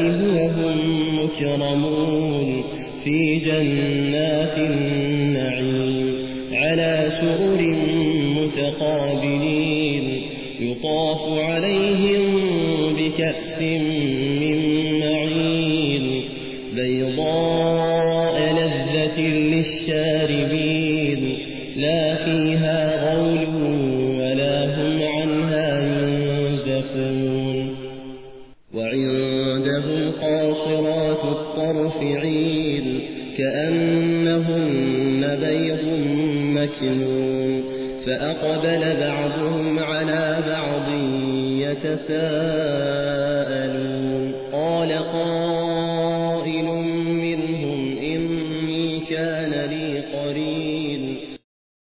وهم مكرمون في جنات النعيم على سرر متقابلين يطاف عليهم بكأس من معين بيضاء مبين كأنهن بيض مكنون فأقبل بعضهم على بعض يتساءلون. قال قال